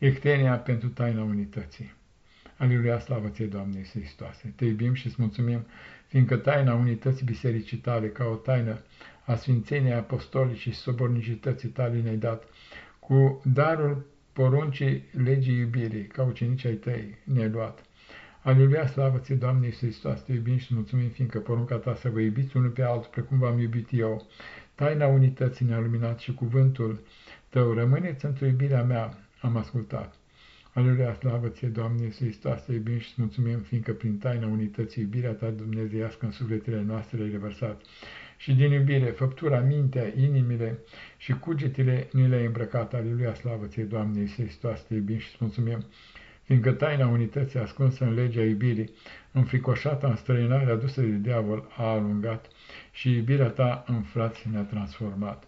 Ectenia pentru taina unității. Aleluia, slavă ție, Doamne Iisus Hristoase! Te iubim și îți mulțumim, fiindcă taina unității bisericii tale, ca o taină a sfințeniei apostolicii și sobornicității tale ne-ai dat, cu darul poruncii legii iubirii, ca ucenici ai tăi ne-ai luat. Aleluia, slavă ție, Doamne Iisus Hristos, te iubim și mulțumim, fiindcă porunca ta să vă iubiți unul pe altul, precum v-am iubit eu. Taina unității ne-a luminat și cuvântul tău, rămâneți într-o iubirea mea, am ascultat. Aleluia, slavă ție, Doamne Iisus Hristos, te iubim și mulțumim, fiindcă prin taina unității iubirea ta dumnezeiască în sufletele noastre ai revărsat. Și din iubire, făptura, mintea, inimile și cugetele ni le-ai îmbrăcat. Aleluia, slavă ție, Doamne Iisus Hristos, te iubim și mulțumim, fiindcă taina unității ascunsă în legea iubirii, înfricoșată în străinarea adusă de diavol, a alungat și iubirea ta în frați ne-a transformat.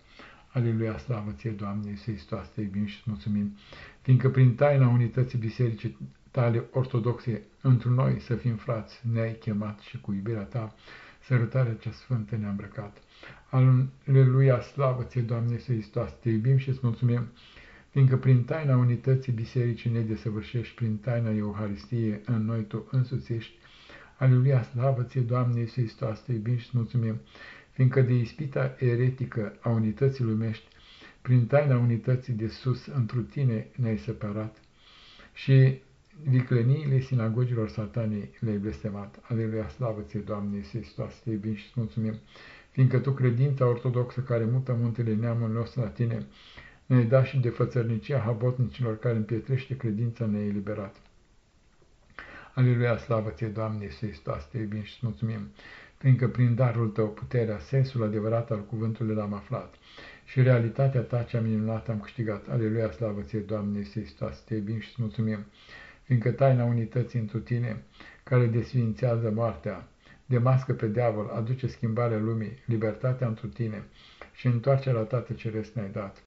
Aleluia, slavă ție, Doamne, Iisus Hristos, te iubim și mulțumim, fiindcă prin taina unității bisericii tale ortodoxe, într noi să fim frați, ne-ai chemat și cu iubirea ta, sărutarea cea sfântă ne-a îmbrăcat. Aleluia, slavă ție, Doamne, Iisus Hristos, te iubim și îți mulțumim, fiindcă prin taina unității bisericii ne desăvârșești, prin taina Euharistiei în noi tu însuțești. Aleluia, slavă ție, Doamne, Iisus Hristos, te iubim și îți mulțumim, fiindcă de ispita eretică a unității lumești, prin taina unității de sus, întru tine ne-ai separat și vicleniile sinagogilor satanei le-ai blestemat. Aleluia, slavă ție, Doamne Iisus Hristos, te iubim și mulțumim, fiindcă tu, credința ortodoxă care mută muntele neamului nostru la tine, ne-ai dat și de fățărnicia habotnicilor care împietrește credința ne-ai eliberat. Aleluia, slavă ție, Doamne Iisus Hristos, te iubim și mulțumim, fiindcă prin darul tău, puterea, sensul adevărat al cuvântului l-am aflat și realitatea ta cea minunată am câștigat. Aleluia, slavă ție, Doamne Iisus Hristos, te iubim și mulțumim, fiindcă taina unității întru tine, care desfințează moartea, demască pe diavol, aduce schimbarea lumii, libertatea întru tine și întoarcerea Tată Ceresc ne-ai dat.